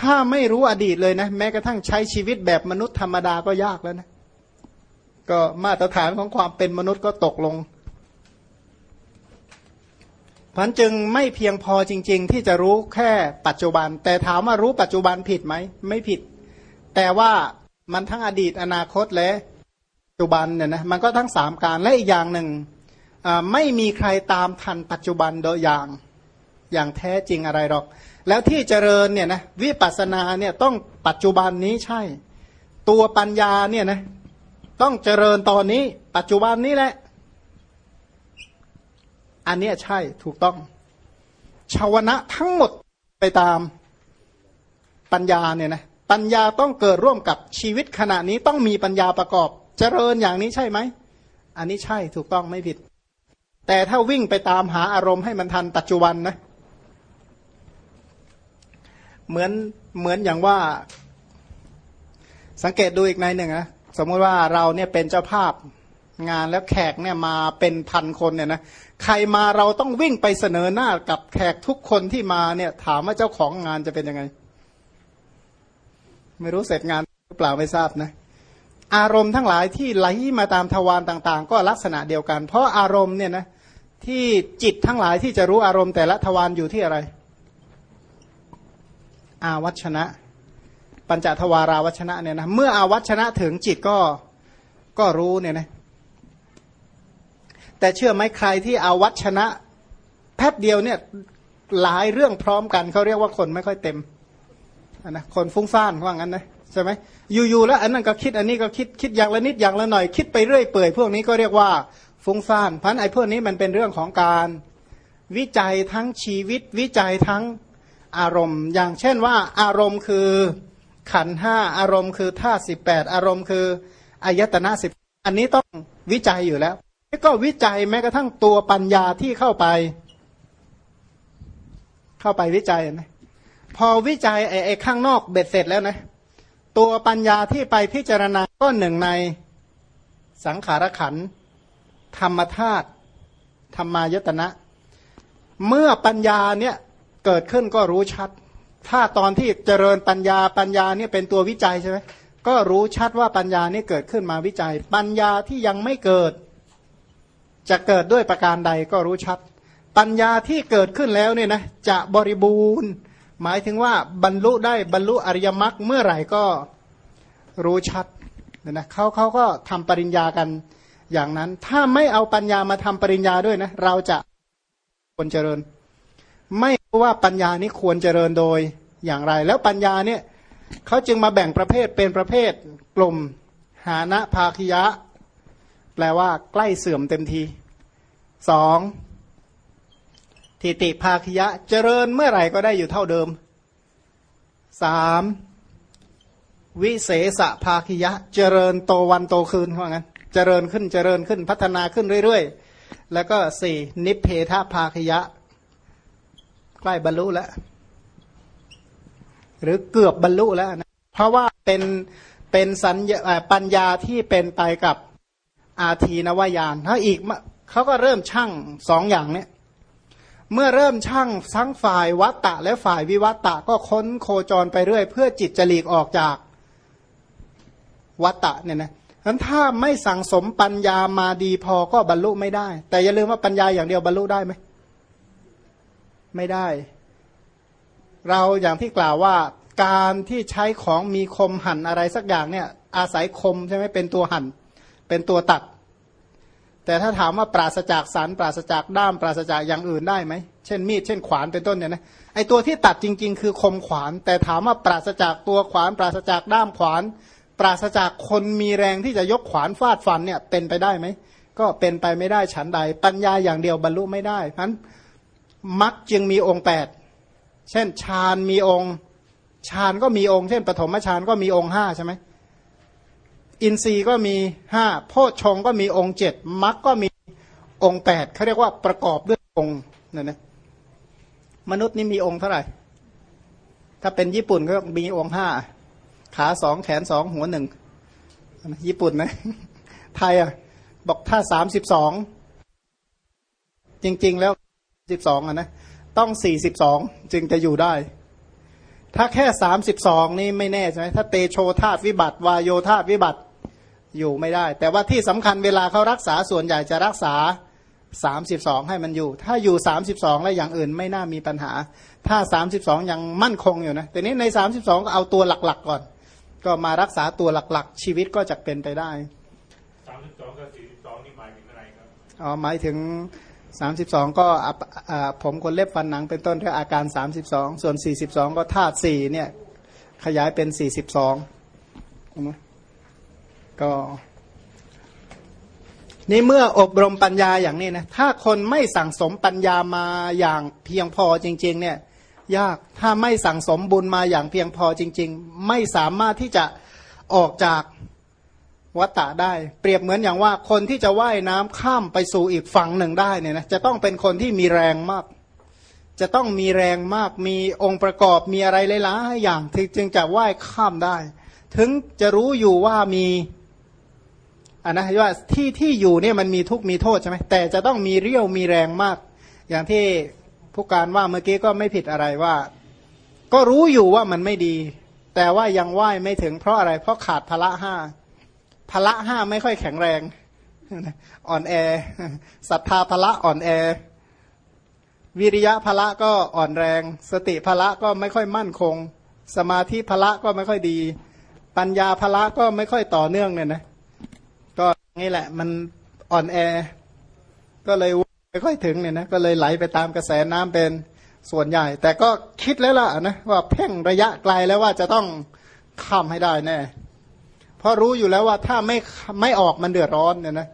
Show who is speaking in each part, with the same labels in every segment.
Speaker 1: ถ้าไม่รู้อดีตเลยนะ แม้กระทั่งใช้ชีวิตแบบมนุษย์ธรรมดาก็ยากแล้วนะ ก็มาตรฐานของความเป็นมนุษย์ก็ตกลงพันจึงไม่เพียงพอจริง ๆ ที่จะรู้แค่ปัจจุบัน แต่ถามว่ารู้ปัจจุบันผิดไหมไม่ผิด แต่ว่ามันทั้งอดีตอนาคตและปัจจุบันเนี่ยนะมันก็ทั้งสามการและอีกอย่างหนึ่งไม่มีใครตามทันปัจจุบันโดยอย่างอย่างแท้จริงอะไรหรอก แล้วที่เจริญเนี่ยนะวิปัสสนาเนี่ยต้องปัจจุบันนี้ใช่ ตัวปัญญาเนี่ยนะต้องเจริญตอนนี้ ปัจจุบันนี้แหละ อันนี้ใช่ถูกต้อง ชาวนะทั้งหมดไปตามปัญญาเนี่ยนะปัญญาต้องเกิดร่วมกับชีวิตขณะนี้ต้องมีปัญญาประกอบ เจริญอย่างนี้ใช่ไหม อันนี้ใช่ถูกต้องไม่ผิด แต่ถ้าวิ่งไปตามหาอารมณ์ให้มันทันปัจจุบันนะ เหมือนเหมือนอย่างว่า สังเกตดูอีกในหนึ่งนะสมมติว่าเราเนี่ยเป็นเจ้าภาพงานแล้วแขกเนี่ยมาเป็นพันคนเนี่ยนะใครมาเราต้องวิ่งไปเสนอหน้ากับแขกทุกคนที่มาเนี่ยถามว่าเจ้าของงานจะเป็นยังไง ไม่รู้เสร็จงานหรือเปล่าไม่ทราบนะ อารมณ์ทั้งหลายที่ไหลมาตามทวารต่างๆ ก็ลักษณะเดียวกัน เพราะอารมณ์เนี่ยนะที่จิตทั้งหลายที่จะรู้อารมณ์แต่ละทวารอยู่ที่อะไร อาวัชนะ ปัญจทวาราวัชนะเนี่ยนะเมื่ออาวัชนะถึงจิตก็ก็รู้เนี่ยนะแต่เชื่อไหมใครที่อาวัชนะ แป๊บเดียวเนี่ยหลายเรื่องพร้อมกันเขาเรียกว่าคนไม่ค่อยเต็มนะคนฟุ้งซ่านว่างั้นนะใช่ไหมอยู่ๆแล้วอันนั้นก็คิดอันนี้ก็คิดคิดอย่างละนิดอย่างละหน่อยคิดไปเรื่อยเปื่อยพวกนี้ก็เรียกว่าฟุ้งซ่านพันไอ้พวกนี้มันเป็นเรื่องของการวิจัยทั้งชีวิตวิจัยทั้ง อารมณ์ อย่างเช่นว่าอารมณ์คือขันห้าอารมณ์คือท่าสิบแปดอารมณ์คืออายตนะสิบอันนี้ต้องวิจัยอยู่แล้วก็วิจัยแม้กระทั่งตัวปัญญาที่เข้าไป เข้าไปวิจัยนะพอวิจัยไอ้ไอ้ข้างนอกเบ็ดเสร็จแล้วนะ ตัวปัญญาที่ไปพิจารณาก็หนึ่งในสังขารขันธรรมธาตุธรรมายตนะ เมื่อปัญญาเนี่ย เกิดขึ้นก็รู้ชัด ถ้าตอนที่เจริญปัญญาปัญญาเนี่ยเป็นตัววิจัยใช่ไหมก็รู้ชัดว่าปัญญานี่เกิดขึ้นมาวิจัย ปัญญาที่ยังไม่เกิด จะเกิดด้วยประการใดก็รู้ชัด ปัญญาที่เกิดขึ้นแล้วเนี่ยนะจะบริบูรณ์ หมายถึงว่าบรรลุได้บรรลุอริยมรรคเมื่อไหร่ก็รู้ชัดเนี่ยนะเขาเขาก็ทำปริญญากันอย่างนั้น ถ้าไม่เอาปัญญามาทำปริญญาด้วยนะ เราจะควรเจริญ ไม่ ว่าปัญญานี้ควรเจริญโดยอย่างไร แล้วปัญญาเนี่ยเขาจึงมาแบ่งประเภทเป็นประเภทกลุ่มหานะภาคิยะ แปลว่าใกล้เสื่อมเต็มทีสองทิติภาคยะเจริญเมื่อไหร่ก็ได้อยู่เท่าเดิมสามวิเศษภาคยะ เจริญโตวันโตคืนว่างั้น เจริญขึ้นเจริญขึ้นพัฒนาขึ้นเรื่อยๆ แล้วก็สี่นิเพทภาคยะ ใกล้บรรลุแล้ว หรือเกือบบรรลุแล้วนะเพราะว่าเป็นเป็นสัญญาปัญญาที่เป็นไปกับอาทีนวายานถ้าอีกเขาก็เริ่มช่างสองอย่างเนี้ยเมื่อเริ่มช่างทั้งฝ่ายวัตตะและฝ่ายวิวัตตะก็ค้นโคจรไปเรื่อย เพื่อจิตจะหลีกออกจากวัตตะเนี่ยนะนั้นถ้าไม่สั่งสมปัญญามาดีพอก็บรรลุไม่ได้ แต่อย่าลืมว่าปัญญาอย่างเดียวบรรลุได้ไหม ไม่ได้ เราอย่างที่กล่าวว่าการที่ใช้ของมีคมหั่นอะไรสักอย่างเนี่ย อาศัยคมใช่ไหมเป็นตัวหั่น เป็นตัวตัด แต่ถ้าถามว่าปราศจากสันปราศจากด้ามปราศจากอย่างอื่นได้ไหมเช่นมีดเช่นขวานเป็นต้นเนี่ยนะไอตัวที่ตัดจริง ๆ คือคมขวาน แต่ถามว่าปราศจากตัวขวาน ปราศจากด้ามขวาน ปราศจากคนมีแรงที่จะยกขวานฟาดฟันเนี่ยเป็นไปได้ไหมก็เป็นไปไม่ได้ฉันใด ปัญญาอย่างเดียวบรรลุไม่ได้เพราะ มักจึงมีองค์แปดเช่นฌานมีองค์ฌานก็มีองค์ เช่นปฐมฌานก็มีองค์ห้าใช่ไหมอินทรีย์ก็มีห้าโพชฌงก็มีองค์เจ็ดมรรคก็มีองค์แปดเขาเรียกว่าประกอบด้วยองค์นั่นนะมนุษย์นี่มีองค์เท่าไหร่ ถ้าเป็นญี่ปุ่นก็มีองค์ห้าขาสองแขนสองหัวหนึ่งญี่ปุ่นนะ ไทยอะ บอกถ้าสามสิบสองจริง ๆ แล้ว สิบสองอะนะต้องสี่สิบสองจึงจะอยู่ได้ ถ้าแค่สามสิบสองนี่ไม่แน่ใช่ไหมถ้าเตโชธาตวิบัติ วายโยธาตวิบัติอยู่ไม่ได้ แต่ว่าที่สำคัญเวลาเขารักษาส่วนใหญ่จะรักษาสามสิบสองให้มันอยู่ ถ้าอยู่สามสิบสองแล้วอย่างอื่นไม่น่ามีปัญหา ถ้าสามสิบสองยังมั่นคงอยู่นะ แต่นี้ในสามสิบสองก็เอาตัวหลักๆก่อน ก็มารักษาตัวหลักๆ ชีวิตก็จะเป็นไปได้
Speaker 2: สามสิบสองกับสี่สิบสองนี่หมายถึงอะไรครับ
Speaker 1: อ๋อหมายถึง สามสิบสองก็อะอ่าผมคนเล็บฟันหนังเป็นต้นเรียกอาการสามสิบสองส่วนสี่สิบสองก็ธาตุสี่เนี่ย ขยายเป็นสี่สิบสองก็นี่เมื่ออบรมปัญญาอย่างนี้นะถ้าคนไม่สั่งสมปัญญามาอย่างเพียงพอจริง ๆ เนี่ย ยากถ้าไม่สั่งสมบุญมาอย่างเพียงพอจริง ๆ ไม่สามารถที่จะออกจาก วัตตะได้ เปรียบเหมือนอย่างว่าคนที่จะว่ายน้ำข้ามไปสู่อีกฝั่งหนึ่งได้เนี่ยนะจะต้องเป็นคนที่มีแรงมาก จะต้องมีแรงมากมีองค์ประกอบมีอะไรหลายๆอย่างถึงจึงจะว่ายข้ามได้ ถึงจะรู้อยู่ว่ามีอันนะว่าที่ที่อยู่เนี่ยมันมีทุกมีโทษใช่ไหมแต่จะต้องมีเรี่ยวมีแรงมาก อย่างที่ผู้การว่าเมื่อกี้ก็ไม่ผิดอะไรว่า ก็รู้อยู่ว่ามันไม่ดี แต่ว่ายังไหวไม่ถึงเพราะอะไร เพราะขาดพละห้า พละห้าไม่ค่อยแข็งแรง อ่อนแอศรัทธาพละอ่อนแอ วิริยะพละก็อ่อนแรง สติพละก็ไม่ค่อยมั่นคง สมาธิพละก็ไม่ค่อยดี ปัญญาพละก็ไม่ค่อยต่อเนื่องเนี่ยนะก็นี่แหละ มันอ่อนแอ ก็เลยไม่ค่อยถึงเนี่ยนะก็เลยไหลไปตามกระแสน้ำเป็นส่วนใหญ่ แต่ก็คิดแล้วล่ะนะว่าเพ่งระยะไกลแล้วว่าจะต้องข้ามให้ได้แน่ เพราะรู้อยู่แล้วว่าถ้าไม่ไม่ออกมันเดือดร้อนเนี่ยนะ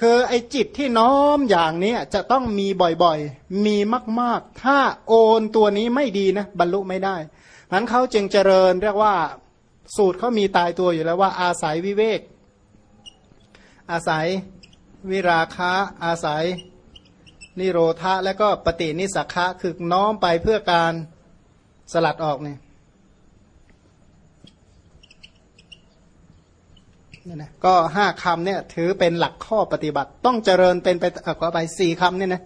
Speaker 1: คือไอ้จิตที่น้อมอย่างนี้จะต้องมีบ่อยๆ มีมากๆ ถ้าโอนตัวนี้ไม่ดีนะบรรลุไม่ได้นั้นเขาจึงเจริญเรียกว่าสูตรเขามีตายตัวอยู่แล้วว่า อาศัยวิเวก อาศัยวิราคะ อาศัยนิโรธะและก็ปฏินิสักะคือน้อมไปเพื่อการสลัดออกเนี่ย นี่นะก็ห้าคำเนี่ยถือเป็นหลักข้อปฏิบัติ ต้องเจริญเป็นไปขอไปสี่คำเนี่ยนะ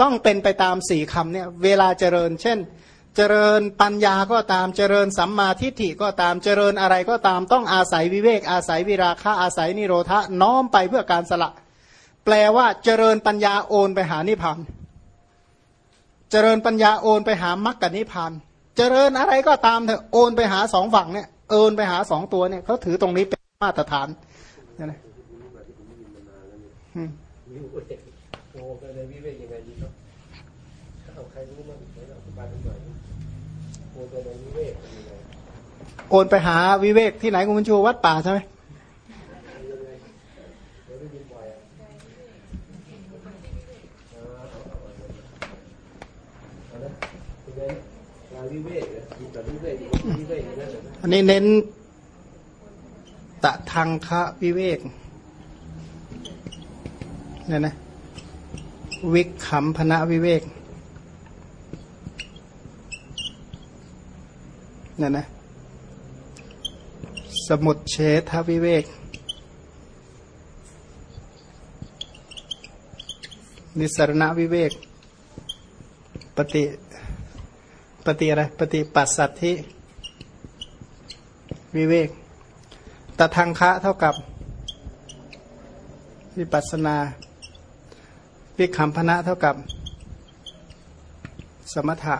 Speaker 1: ต้องเป็นไปตามสี่คำเนี่ยเวลาเจริญ เช่น เจริญปัญญาก็ตามเจริญสัมมาทิฏฐิก็ตามเจริญอะไรก็ตามต้องอาศัยวิเวกอาศัยวิราคะอาศัยนิโรธะน้อมไปเพื่อการสละ แปลว่าเจริญปัญญาโอนไปหานิพพานเจริญปัญญาโอนไปหามรรคกับนิพพานเจริญอะไรก็ตามเถอะโอนไปหาสองฝั่งเนี่ยโอนไปหาสองตัวเนี่ยเขาถือตรงนี้เป็น มาตรฐานนั่น
Speaker 3: แหละโอ้ก็เลยวิเวกยังไงดีครับถ้าเอาใครรู้บ้างไหนเราอธิบายหน่อยโอ้ก็เลยวิเวกเป็นไง
Speaker 1: โอนไปหาวิเวกที่ไหนคุณชูวัดป่าใช่ไหม
Speaker 3: ยันนะยังไงลาวิเวกเนี่ยมีแต่วิเน้นเหรอ
Speaker 1: อันนี้เน้น ตะทางคะวิเวกเนี่ยนะวิกขำพนะวิเวกเนี่ยนะสมุดเฉทวิเวก นิสรณวิเวก ปฏิปฏิอะไร ปฏิปัสสัทธิ วิเวก ตทังคะเท่ากับวิปัสนาวิคัมพนะเท่ากับ สมถะ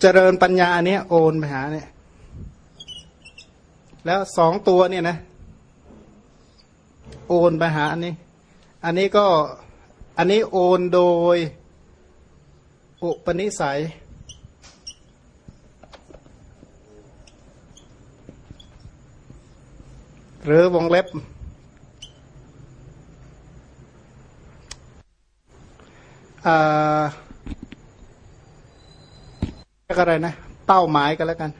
Speaker 1: เจริญปัญญาอันเนี้ยโอนไปหาเนี่ย แล้วสองตัวเนี่ยนะ โอนไปหาอันนี้ อันนี้ก็อันนี้โอนโดย อุปนิสัย หรือวงเล็บ อะไรนะ เป้าหมายกันแล้วกัน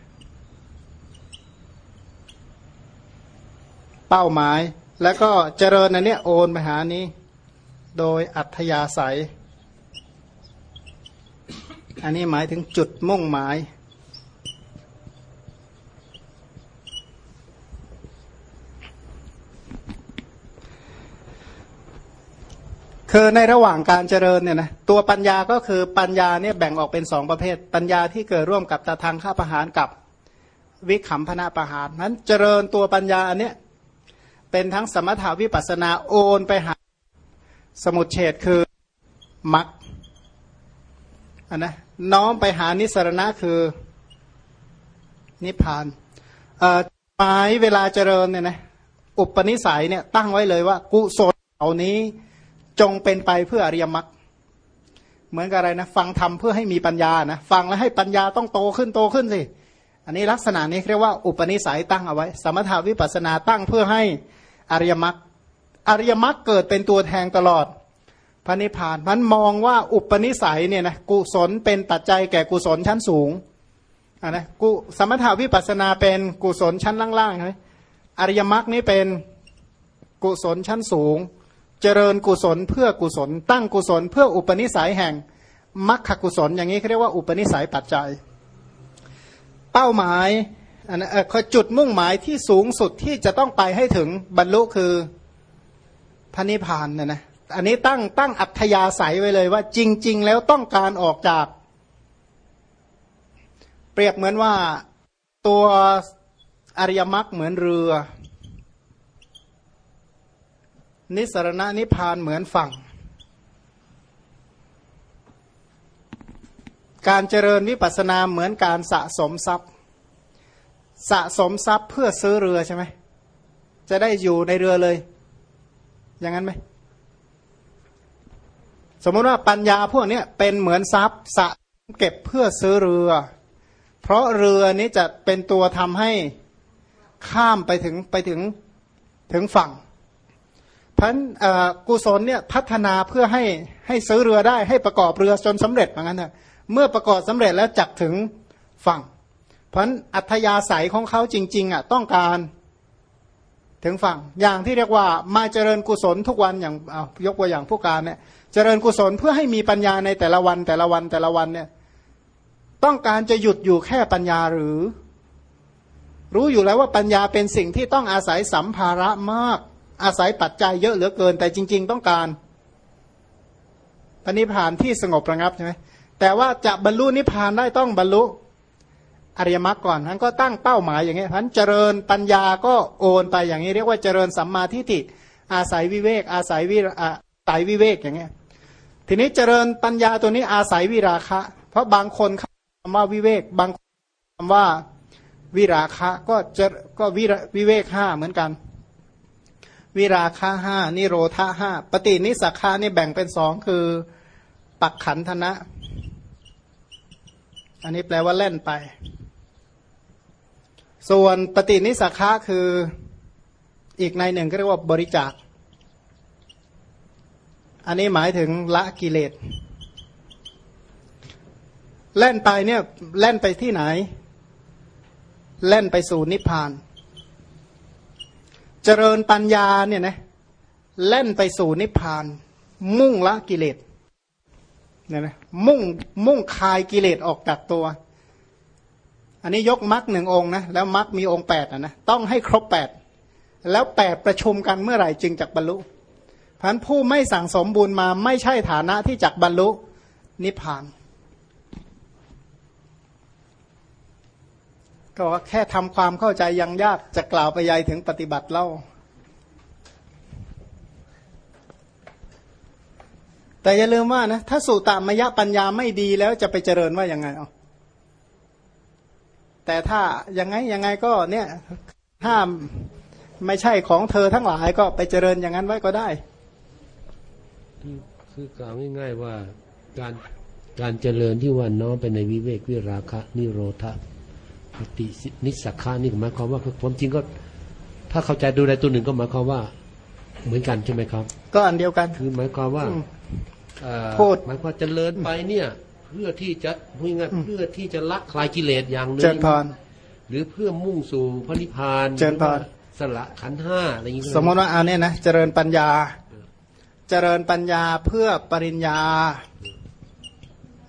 Speaker 1: เป้าหมาย แล้วก็เจริญอันเนี้ยโอนไปหานี้ โดยอัธยาศัย อันนี้หมายถึงจุดมุ่งหมาย คือในระหว่างการเจริญเนี่ยนะตัวปัญญาก็คือปัญญาเนี่ยแบ่งออกเป็นสองประเภท ปัญญาที่เกิดร่วมกับตาทางข้าประหารกับวิขำพนาประหารนั้นเจริญตัวปัญญาอันเนี้ยเป็นทั้งสมถาวิปัสนาโอนไปหาสมุดเฉดคือมักอันนะน้อมไปหานิสรณะคือนิพพานหมายเวลาเจริญเนี่ยนะอุปนิสัยเนี่ยตั้งไว้เลยว่ากุศลเหล่านี้ จงเป็นไปเพื่ออริยมรรคเหมือนกับอะไรนะ ฟังธรรมเพื่อให้มีปัญญานะฟังแล้วให้ปัญญาต้องโตขึ้นโตขึ้นสิอันนี้ลักษณะนี้เรียกว่าอุปนิสัยตั้งเอาไว้ สมถาวิปัสนาตั้งเพื่อให้อริยมรรคอริยมรรคเกิดเป็นตัวแทงตลอดพระนิพพานมันมองว่าอุปนิสัยเนี่ยนะกุศลเป็นปัจจัยแก่กุศลชั้นสูงอ่านะกุสมถาวิปัสนาเป็นกุศลชั้นล่างๆใช่ไหมอริยมรรคนี้เป็นกุศลชั้นสูง เจริญกุศลเพื่อกุศล ตั้งกุศลเพื่ออุปนิสัยแห่งมรรคกุศล อย่างนี้เขาเรียกว่าอุปนิสัยปัจจัย เป้าหมายอันนั้นจุดมุ่งหมายที่สูงสุดที่จะต้องไปให้ถึงบรรลุคือพระนิพพานนี่ยนะอันนี้ตั้งตั้งอัธยาศัยไว้เลยว่า จริง ๆ แล้วต้องการออกจาก เปรียบเหมือนว่าตัวอริยมรรคเหมือนเรือ นิสรณะนิพานเหมือนฝั่ง การเจริญวิปัสนาเหมือนการสะสมทรัพย์ สะสมทรัพย์เพื่อซื้อเรือใช่ไหมจะได้อยู่ในเรือเลย อย่างนั้นไหมสมมติว่าปัญญาพวกนี้เป็นเหมือนทรัพย์สะเก็บเพื่อซื้อเรือ เพราะเรือนี้จะเป็นตัวทำให้ข้ามไปถึงไปถึงถึงฝั่ง พันกุศลเนี่ยพัฒนาเพื่อให้ให้ซื้อเรือได้ให้ประกอบเรือจนสำเร็จเหมือนกันนะเมื่อประกอบสำเร็จแล้วจักถึงฝั่งพันอัธยาศัยของเขาจริงๆอะต้องการถึงฝั่งอย่างที่เรียกว่ามาเจริญกุศลทุกวันอย่างเอายกตัวอย่างผู้การเนี่ยเจริญกุศลเพื่อให้มีปัญญาในแต่ละวันแต่ละวันแต่ละวันเนี่ยต้องการจะหยุดอยู่แค่ปัญญาหรือ รู้อยู่แล้วว่าปัญญาเป็นสิ่งที่ต้องอาศัยสัมภาระมาก อาศัยปัจจัยเยอะเหลือเกิน แต่จริง ๆ ต้องการปณิพานที่สงบระงับใช่ไหมแต่ว่าจะบรรลุนิพพานได้ต้องบรรลุอริยมรรคก่อนท่านก็ตั้งเป้าหมายอย่างนี้ท่านเจริญปัญญาก็โอนไปอย่างนี้เรียกว่าเจริญสัมมาทิฏฐิอาศัยวิเวก อาศัยวิอาศัยวิเวกอย่างเงี้ยทีนี้เจริญปัญญาตัวนี้อาศัยวิราคะ เพราะบางคนคำว่าวิเวกบางคำว่าวิราคะก็จะก็วิวิเวกห้าเหมือนกัน วิราคะห้านิโรธาห้าปฏินิสักานี่แบ่งเป็นสองคือ ปักขันธนะ อันนี้แปลว่าเล่นไป ส่วนปฏินิสักาคืออีกในหนึ่งก็เรียกว่าบริจาค อันนี้หมายถึงละกิเลสเล่นไปเนี่ยเล่นไปที่ไหน เล่นไปสู่นิพพาน เจริญปัญญาเนี่ยนะเล่นไปสู่นิพพาน มุ่งละกิเลสเนี่ยนะมุ่งมุ่งคายกิเลสออกจากตัว อันนี้ยกมรรคหนึ่งองค์นะแล้วมรรคมีองค์แปดนะต้องให้ครบแปดแล้วแปดประชุมกันเมื่อไหร่จึงจักบรรลุพันผู้ไม่สั่งสมบุญมาไม่ใช่ฐานะที่จักบรรลุนิพพาน ก็ว่าแค่ทำความเข้าใจยังยากจะกล่าวไปยัยถึงปฏิบัติเล่า แต่อย่าลืมว่านะถ้าสุตามยะปัญญาไม่ดีแล้วจะไปเจริญว่ายังไงเอาแต่ถ้ายังไงยังไงก็เนี่ยถ้าไม่ใช่ของเธอทั้งหลายก็ไปเจริญอย่างนั้นไว้ก็ได้
Speaker 3: คือกล่าวง่ายๆว่าการการเจริญที่ว่าน้อมไปในวิเวกวิราคะ นิโรธ ปฏินิสักขานี่หมายความว่าความจริงก็ ถ้าเข้าใจดูในตัวหนึ่งก็หมายความว่า เหมือนกันใช่ไหมครับ
Speaker 1: ก็อันเดียวกัน
Speaker 3: คือหมายความว่า
Speaker 1: โทษ
Speaker 3: หมายความเจริญไปเนี่ย เพื่อที่จะพูดง่ายเพื่อที่จะละคลายกิเลสอย่างหนึ่ง
Speaker 1: เจริญพร
Speaker 3: หรือเพื่อมุ่งสู่พระนิพพาน
Speaker 1: เจริญพร
Speaker 3: สละขันห้าอะไรอย่างนี้
Speaker 1: สมมติว่าเอาเนี่ยนะเจริญปัญญา เจริญปัญญาเพื่อปริญญา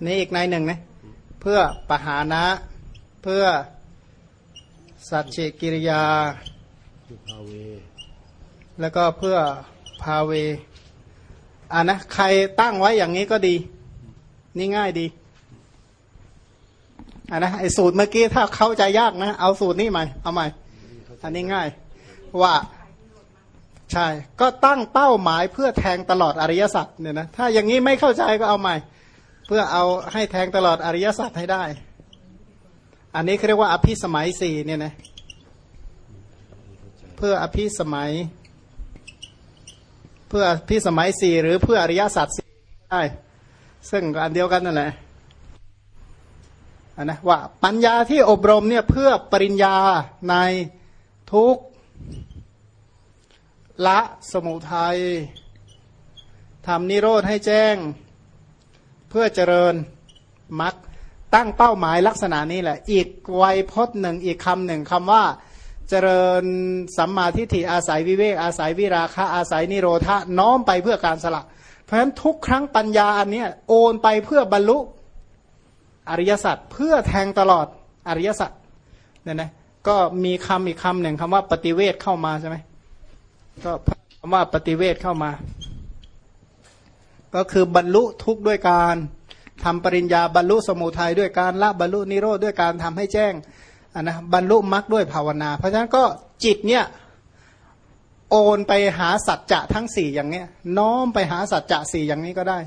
Speaker 1: นี่อีกในหนึ่งนะเพื่อปหานะ เพื่อ สัจเจกิริยา แล้วก็เพื่อพาเวอ่านะใครตั้งไว้อย่างนี้ก็ดี นี่ง่ายดีอะนะไอสูตรเมื่อกี้ถ้าเข้าใจยากนะ เอาสูตรนี้ใหม่เอาใหม่ อันนี้ง่าย ว่าใช่ ก็ตั้งเป้าหมายเพื่อแทงตลอดอริยสัจเนี่ยนะถ้าอย่างนี้ไม่เข้าใจก็เอาใหม่ เพื่อเอาให้แทงตลอดอริยสัจให้ได้ อันนี้เขาเรียกว่าอภิสมัยสี่เนี่ยนะเพื่ออภิสมัย เพื่ออภิสมัยสี่หรือเพื่ออริยสัจสี่ได้ซึ่งก็อันเดียวกันนั่นแหละนนะว่าปัญญาที่อบรมเนี่ยเพื่อปริญญาในทุกละสมุทัยทำนิโรธให้แจ้ง เพื่อเจริญมรรค ตั้งเป้าหมายลักษณะนี้แหละ อีกไวยพจน์หนึ่งอีกคำหนึ่งคำว่าเจริญสัมมาทิฏฐิอาศัยวิเวกอาศัยวิราคะอาศัยนิโรธะน้อมไปเพื่อการสละ เพราะฉะนั้นทุกครั้งปัญญาอันเนี้ยโอนไปเพื่อบรรลุอริยสัจเพื่อแทงตลอดอริยสัจเนี่ยนะก็มีคำอีกคำหนึ่งคำว่าปฏิเวทเข้ามาใช่ไหมก็คำว่าปฏิเวทเข้ามา ก็คือบรรลุทุกข์ด้วยการ ทำปริญญาบรรลุสมุทัยด้วยการละบรรลุนิโรธด้วยการทำให้แจ้งนนะบรรลุมรรคด้วยภาวนา เพราะฉะนั้นก็จิตเนี่ยโอนไปหาสัจจะทั้งสี่อย่างเนี้ยน้อมไปหาสัจจะสี่อย่างนี้ก็ได้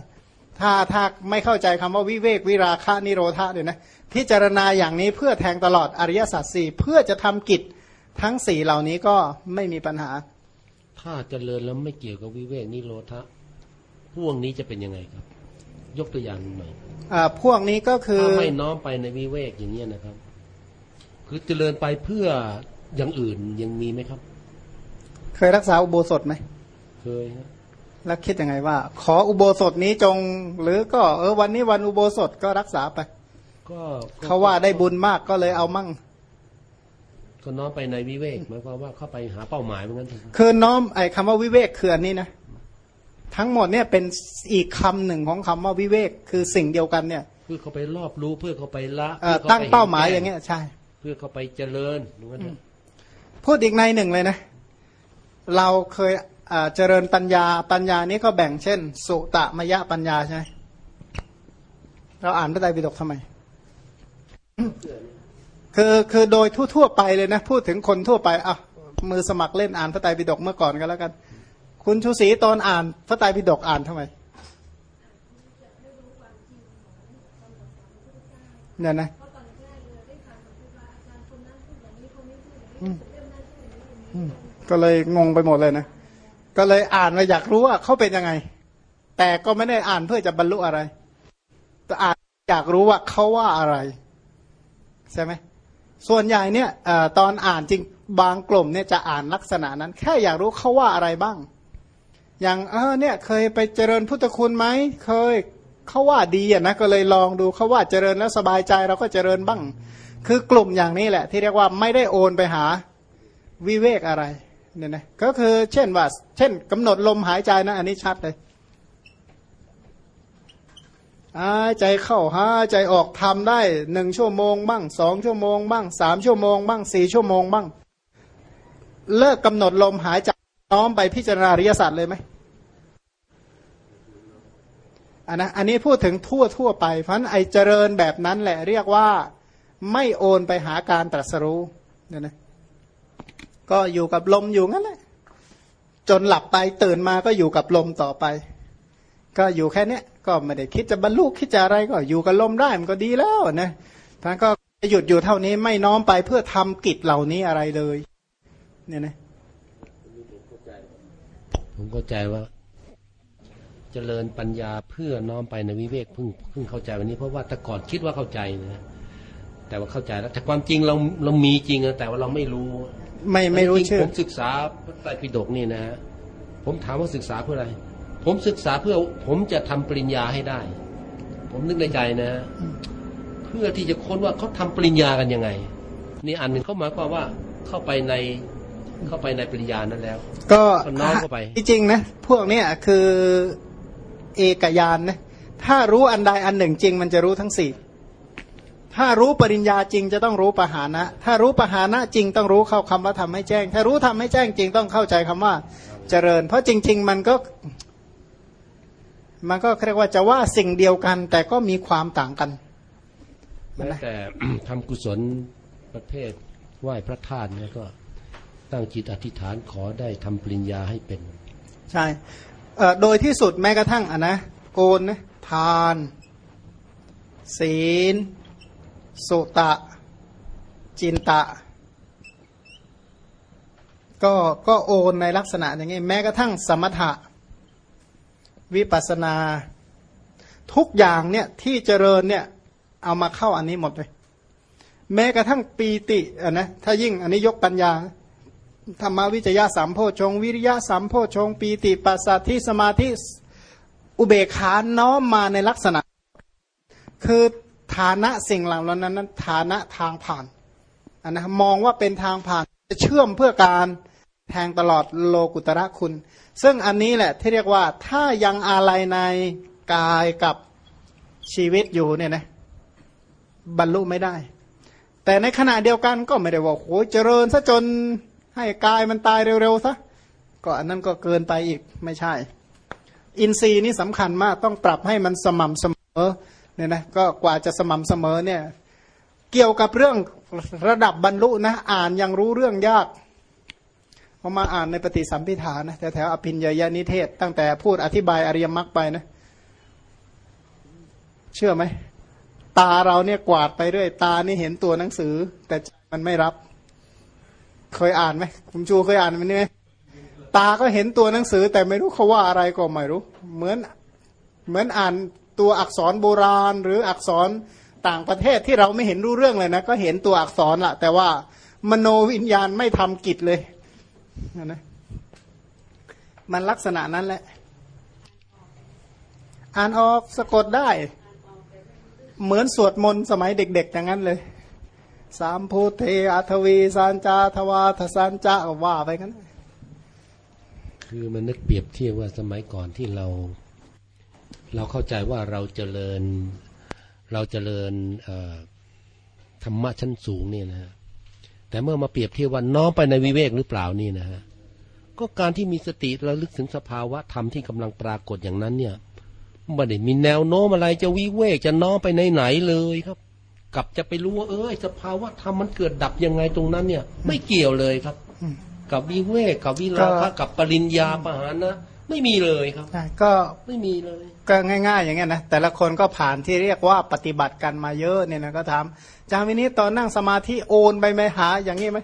Speaker 1: ถ้าถ้าไม่เข้าใจคำว่าวิเวกวิราคะนิโรธาเนี่ยนะพิจารณาอย่างนี้เพื่อแทงตลอดอริยสัจสี่เพื่อจะทำกิจทั้งสี่เหล่านี้ก็ไม่มีปัญหา
Speaker 3: ถ้าเจริญแล้วไม่เกี่ยวกับวิเวกนิโรธะพวกนี้จะเป็นยังไงครับ ยกตัวอย่างหน่อย
Speaker 1: อ่าพวกนี้ก็คือ
Speaker 3: ถ้าไม่น้อมไปในวิเวกอย่างนี้ยนะครับ คือเจริญไปเพื่ออย่างอื่นยังมีไหมครับ
Speaker 1: เคยรักษาอุโบสถไหม
Speaker 3: เคยฮะ
Speaker 1: แล้วคิดยังไงว่า ขออุโบสถนี้จง หรือก็เออวันนี้วันอุโบสถก็รักษาไป
Speaker 3: ก็ก็
Speaker 1: เขาว่าได้บุญมากก็เลยเอามั่ง
Speaker 3: ก็น้อมไปในวิเวกหมายความว่าเข้าไปหาเป้าหมายเหมือนกันเถอะ
Speaker 1: คือน้อมไอ้คำว่าวิเวกคืออันนี้นะ ทั้งหมดเนี่ยเป็นอีกคำหนึ่งของคำว่าวิเวกคือสิ่งเดียวกันเนี่ย
Speaker 3: เพื่อเขาไปรอบรู้เพื่อเขาไปละ
Speaker 1: เอ่อ
Speaker 3: พื่อข
Speaker 1: ตั้ง
Speaker 3: ไป
Speaker 1: เป้าหมาย
Speaker 3: ห็น
Speaker 1: อย่างเงี้ยใช่
Speaker 3: เพื่อเขาไปเจริญเหมือนกันเถอะ
Speaker 1: พูดอีกในหนึ่งเลยนะ เราเคยอ่าเจริญปัญญาปัญญานี้ก็แบ่งเช่น สุตมยปัญญาใช่ไหมเราอ่านพระไตรปิฎกทำไม คือคือโดยทั่วๆไปเลยนะ พูดถึงคนทั่วไปอะมือสมัครเล่นอ่านพระไตรปิฎกเมื่อก่อนกันแล้วกัน คุณชูศรีตอนอ่านพระไตรปิฎกอ่านทำไมเนี่ยนะก็เลยงงไปหมดเลยนะ ก็เลยอ่านมาอยากรู้ว่าเขาเป็นยังไง แต่ก็ไม่ได้อ่านเพื่อจะบรรลุอะไร แต่อ่านอยากรู้ว่าเขาว่าอะไร ใช่ไหมส่วนใหญ่เนี่ยอตอนอ่านจริงบางกลุ่มเนี่ยจะอ่านลักษณะนั้น แค่อยากรู้เขาว่าอะไรบ้าง อย่างเออเนี่ยเคยไปเจริญพุทธคุณไหมเคยเขาว่าดีอะนะก็เลยลองดูเขาว่าเจริญแล้วสบายใจเราก็เจริญบ้าง คือกลุ่มอย่างนี้แหละ ที่เรียกว่าไม่ได้โอนไปหาวิเวกอะไรเนี่ยนะก็คือเช่นว่า เช่นกำหนดลมหายใจนะ อันนี้ชัดเลยหายใจเข้าหายใจออกทำได้หนึ่งชั่วโมงบ้างสองชั่วโมงบ้างสามชั่วโมงบ้างสี่ชั่วโมงบ้าง เลิกกำหนดลมหายใจ น้อมไปพิจารณาอริยสัจเลยไหมอันนะอันนี้พูดถึงทั่วทั่วไป เพราะฉะนั้นไอเจริญแบบนั้นแหละเรียกว่าไม่โอนไปหาการตรัสรู้เนี่ยนะก็อยู่กับลมอยู่งั้นแหละจนหลับไปตื่นมาก็อยู่กับลมต่อไป ก็อยู่แค่นี้ก็ไม่ได้คิดจะบรรลุคิดจะอะไรก็อยู่กับลมได้มันก็ดีแล้วนะท่านก็หยุดอยู่เท่านี้ไม่น้อมไปเพื่อทำกิจเหล่านี้อะไรเลย เนี่ยนะ
Speaker 3: ผมเข้าใจว่าเจริญปัญญาเพื่อน้อมไปในวิเวกเพิ่งเพิ่งเข้าใจวันนี้เพราะว่าแต่ก่อนคิดว่าเข้าใจนะแต่ว่าเข้าใจแล้วแต่ความจริงเราเรามีจริงอะแต่ว่าเราไม่รู้
Speaker 1: ไม่ไม่รู้
Speaker 3: จงๆ
Speaker 1: ชื่อ
Speaker 3: ผมศึกษาพระไตรปิฎกนี่นะฮะผมถามว่าศึกษาเพื่ออะไร ผมศึกษาเพื่อผมจะทำปริญญาให้ได้ ผมนึกในใจนะฮะเพื่อที่จะค้นว่าเขาทำปริญญากันยังไง นี่อันหนึ่งเข้าหมายความว่าเข้าไปใน เข้าไปในปริญญานั้นแล้ว
Speaker 1: ก็
Speaker 3: ก็น้อมเข้าไป
Speaker 1: จริงๆนะพวกเนี้ยคือเอกยานนะถ้ารู้อันใดอันหนึ่งจริง มันจะรู้ทั้งสี่ถ้ารู้ปริญญาจริงจะต้องรู้ปหานะ ถ้ารู้ปหานะจริงต้องรู้เข้าคำว่าทำให้แจ้ง ถ้ารู้ทำให้แจ้งจริงต้องเข้าใจคำว่าเจริญ เพราะจริง ๆ มันก็ มันก็เรียกว่าจะว่าสิ่งเดียวกัน แต่ก็มีความต่างกัน
Speaker 3: แม้แต่ทำกุศลประเภทไหว้พระธาตุเนี่ยก็ ตั้งจิตอธิษฐานขอได้ทำปริญญาให้เป็น
Speaker 1: ใช่โดยที่สุดแม้กระทั่งอะนะโกนนะทาน ศีล สุตะ จินตะ ก็ก็โอนในลักษณะอย่างนี้ แม้กระทั่งสมถะ วิปัสนา ทุกอย่างเนี่ยที่เจริญเนี่ยเอามาเข้าอันนี้หมดเลย แม้กระทั่งปีติอะนะถ้ายิ่งอันนี้ยกปัญญา ธรรมวิจยะสามโพชง วิริยะสามโพชง ปีติปัสสัทธิสมาธิอุเบกขาน้อมมาในลักษณะ คือฐานะสิ่งเหล่านั้นนั้นฐานะทางผ่านนนะมองว่าเป็นทางผ่านจะเชื่อมเพื่อการแทงตลอดโลกุตระคุณ ซึ่งอันนี้แหละที่เรียกว่าถ้ายังอะไรในกายกับชีวิตอยู่เนี่ยนะบรรลุไม่ได้ แต่ในขณะเดียวกันก็ไม่ได้ว่าโอ้เจริญซะจน ให้กายมันตายเร็วๆซะก็อันนั้นก็เกินไปอีกไม่ใช่ อินทรีย์นี่สำคัญมากต้องปรับให้มันสม่ำเสมอเนี่ยนะก็กว่าจะสม่ำเสมอเนี่ยเกี่ยวกับเรื่องระดับบรรลุนะอ่านยังรู้เรื่องยากพอมาอ่านในปฏิสัมพิธานะแถวๆอภินญญานิเทศ ตั้งแต่พูดอธิบายอริยมรรคไปนะ เชื่อไหมตาเราเนี่ยกวาดไปเรื่อย ตานี่เห็นตัวหนังสือ แต่มันไม่รับ เคยอ่านไหมคุณชูเคยอ่านมันนี่ไหมตาก็เห็นตัวหนังสือ แต่ไม่รู้เขาว่าอะไรก็ไม่รู้ เหมือนเหมือนอ่านตัวอักษรโบราณ หรืออักษรต่างประเทศที่เราไม่เห็นรู้เรื่องเลยนะ ก็เห็นตัวอักษรละแต่ว่ามโนวิญญาณไม่ทำกิจเลยนะมันลักษณะนั้นแหละ อ่านออกสะกดได้ เหมือนสวดมนต์สมัยเด็ก ๆ อย่างนั้นเลย สามพุทเทอัทวีสานจาทวาทสานจาว่าไปกัน
Speaker 3: คือมันนึกเปรียบเทียบว่าสมัยก่อนที่เรา เราเข้าใจว่าเราเจริญ เราเจริญธรรมะชั้นสูงเนี่ยนะฮะแต่เมื่อมาเปรียบเทียบว่าน้อมไปในวิเวกหรือเปล่านี่นะฮะก็การที่มีสติระลึกถึงสภาวะธรรมที่กำลังปรากฏอย่างนั้นเนี่ยไม่ได้มีแนวโน้มอะไรจะวิเวกจะน้อมไปไหนไหนเลยครับ กลับจะไปรู้ว่าเออสภาวะธรรมมันเกิดดับยังไงตรงนั้นเนี่ย ไม่เกี่ยวเลยครับกับวิเวกกับวิราคะกับปริญญาปหานะไม่มีเลยครับ
Speaker 1: ใช่ก็
Speaker 3: ไม่มีเลย
Speaker 1: ก็ง่าย ๆ อย่างเงี้ยนะแต่ละคนก็ผ่านที่เรียกว่าปฏิบัติกันมาเยอะเนี่ยนะก็ถามจามินี้ตอนนั่งสมาธิโอนไปไหมหา อย่างนี้ไหม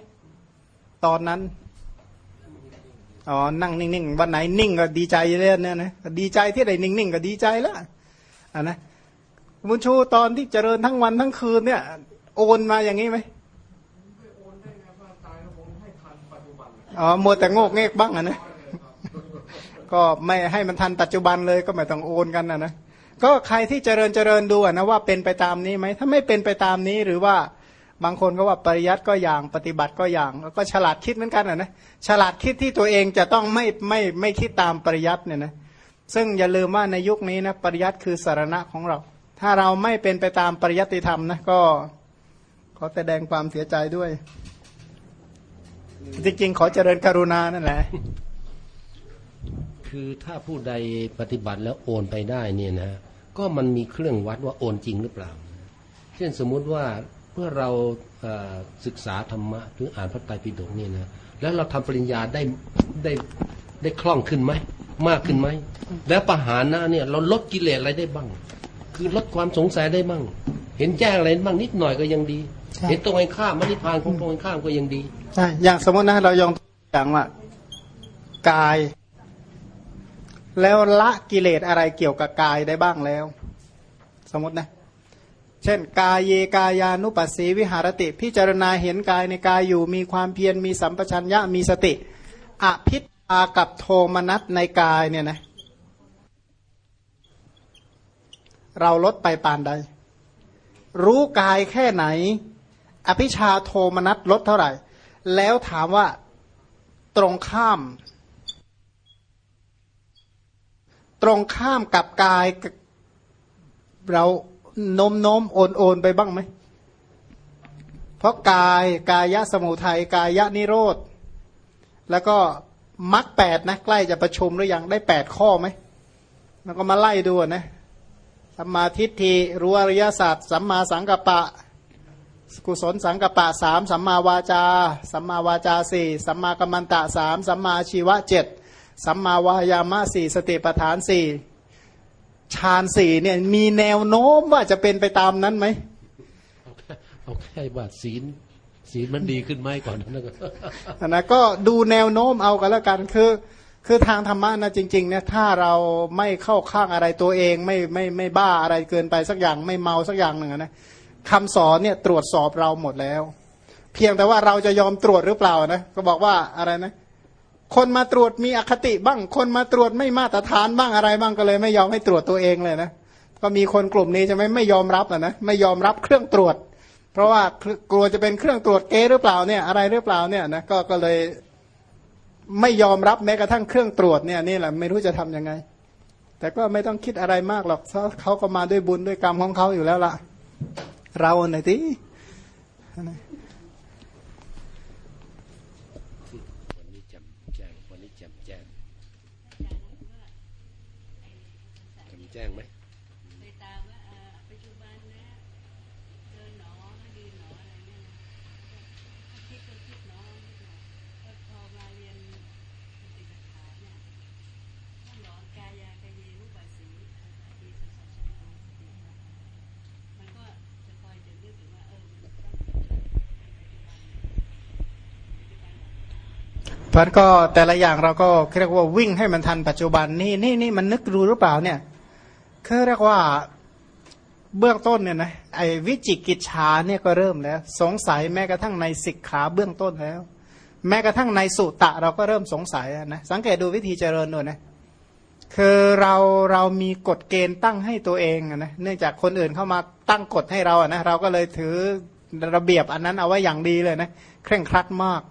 Speaker 1: ตอนนั้นอ๋อนั่งนิ่งๆวันไหนนิ่งก็ดีใจเลยเนี่ยนะก็ดีใจที่ได้นิ่งๆก็ดีใจแล้วอะนะ มุนชูตอนที่เจริญทั้งวันทั้งคืนเนี่ย โอนมาอย่างนี้ไหมอ๋อมัวแต่โงกเงกบ้างอะนะก็ไม่ให้มันทันปัจจุบันเลยก็ไม่ต้องโอนกันนะนะก็ใครที่เจริญเจริญดูอะนะว่าเป็นไปตามนี้ไหมถ้าไม่เป็นไปตามนี้หรือว่าบางคนก็ว่าปริยัติก็อย่างปฏิบัติก็อย่างแล้วก็ฉลาดคิดเหมือนกันอะนะฉลาดคิดที่ตัวเองจะต้องไม่ไม่ไม่คิดตามปริยัติเนี่ยนะซึ่งอย่าลืมว่าในยุคนี้นะปริยัติคือสารณะของเรา ถ้าเราไม่เป็นไปตามปริยัติธรรมนะก็ขอแสดงความเสียใจด้วย จริงๆ ขอเจริญกรุณานั่นแหละ
Speaker 3: คือถ้าผู้ใดปฏิบัติแล้วโอนไปได้เนี่ยนะ ก็มันมีเครื่องวัดว่าโอนจริงหรือเปล่า เช่นสมมุติว่าเมื่อเราศึกษาธรรมะหรืออ่านพระไตรปิฎกเนี่ยนะแล้วเราทำปริญญาได้ได้ได้คล่องขึ้นไหมมากขึ้นไหมแล้วปหานะเนี่ยเราลดกิเลสอะไรได้บ้าง คือลดความสงสัยได้บ้างเห็นแจ้งอะไรบ้างนิดหน่อยก็ยังดี
Speaker 1: ใช่
Speaker 3: เห็นตรงกันข้ามมรรคพานของตรงกันข้ามก็ยังดี
Speaker 1: ใช่อย่างสมมตินะเรายองอย่างว่ากาย แล้วละกิเลสอะไรเกี่ยวกับกายได้บ้างแล้ว สมมตินะ เช่น กายเยกายานุปัสสีวิหารติ พิจารณาเห็นกายในกายอยู่มีความเพียรมีสัมปชัญญะมีสติอภิษากับโทมนัสในกายเนี่ยนะ เราลดไปปานใด รู้กายแค่ไหน อภิชาโทมนัสลดเท่าไหร่ แล้วถามว่าตรงข้าม ตรงข้ามกับกาย เราโน้มโน้มโอนโอนไปบ้างไหม เพราะกายกายะสมุทัยกายะนิโรธ แล้วก็มรรคแปดนะ ใกล้จะประชุมหรือยังได้แปดข้อไหมแล้วก็มาไล่ดูนะ สัมมาทิฏฐิรู้อริยสัจสัมมาสังกัปปะ กุศลสังกัปปะสามสัมมาวาจา สัมมาวาจาสี่สัมมากัมมันตะสามสัมมาชีวะเจ็ดสัมมาวายามะสี่สติปัฏฐานสี่ฌานสี่เนี่ยมีแนวโน้มว่าจะเป็นไปตามนั้นไหม
Speaker 3: เอาแค่เอาแค่ว่าศีลศีลมันดีขึ้นไหมก่อนนะก็
Speaker 1: นะก็ดูแนวโน้มเอากันแล้วกันคือ คือทางธรรมะนะจริงๆเนี่ยถ้าเราไม่เข้าข้างอะไรตัวเอง ไม่ไม่ไม่บ้าอะไรเกินไปสักอย่างไม่เมาสักอย่างหนึ่งนะคำสอนเนี่ยตรวจสอบเราหมดแล้ว เพียงแต่ว่าเราจะยอมตรวจหรือเปล่านะก็บอกว่าอะไรนะ คนมาตรวจมีอคติบ้าง คนมาตรวจไม่มาตรฐานบ้างอะไรบ้างก็เลย ไม่ยอมให้ตรวจตัวเองเลยนะก็มีคนกลุ่มนี้จะไม่ไม่ยอมรับอะนะไม่ยอมรับเครื่องตรวจ เพราะว่ากลัวจะเป็นเครื่องตรวจเก๊หรือเปล่าเนี่ยอะไรหรือเปล่าเนี่ยนะก็ก็เลย ไม่ยอมรับแม้กระทั่งเครื่องตรวจเนี่ยนี่แหละไม่รู้จะทํำยังไง แต่ก็ไม่ต้องคิดอะไรมากหรอกเพราเขาก็มาด้วยบุญด้วยกรรมของเขาอยู่แล้วล่ะ เราไหนที
Speaker 3: วันนี้แจำแจ้งวันนี้แจำแจ้งแจำแจ้งไหม
Speaker 4: ไปตามว่าเอ่อปัจจุบันนะเดินหนอยืนหนออะไรเนี่ยนะก็คิดก็คิดหนอนิดหน่อยก็พอมาเรียนปฏิบัติฐานเนี่ยต้องหนอกายากายเยรูปัสสีอดีตสัจจะมันก็จะคอยจะนึกถึงว่าเออมันต้องเป็นปัจจุบันปัจจุบัน
Speaker 1: เพราะฉะนั้นก็แต่ละอย่างเราก็เรียกว่าวิ่งให้มันทันปัจจุบันนี่นี่นี่มันนึกรู้หรือเปล่าเนี่ยคือเรียกว่าเบื้องต้นเนี่ยนะไอ้วิจิกิจฉาเนี่ยก็เริ่มแล้ว สงสัยแม้กระทั่งในสิกขาเบื้องต้นแล้ว แม้กระทั่งในสุตะเราก็เริ่มสงสัยนะสังเกตดูวิธีเจริญดูนะคือเราเรามีกฎเกณฑ์ตั้งให้ตัวเองนะเนื่องจากคนอื่นเข้ามาตั้งกฎให้เราอะนะเราก็เลยถือระเบียบอันนั้นเอาไว้อย่างดีเลยนะเคร่งครัดมาก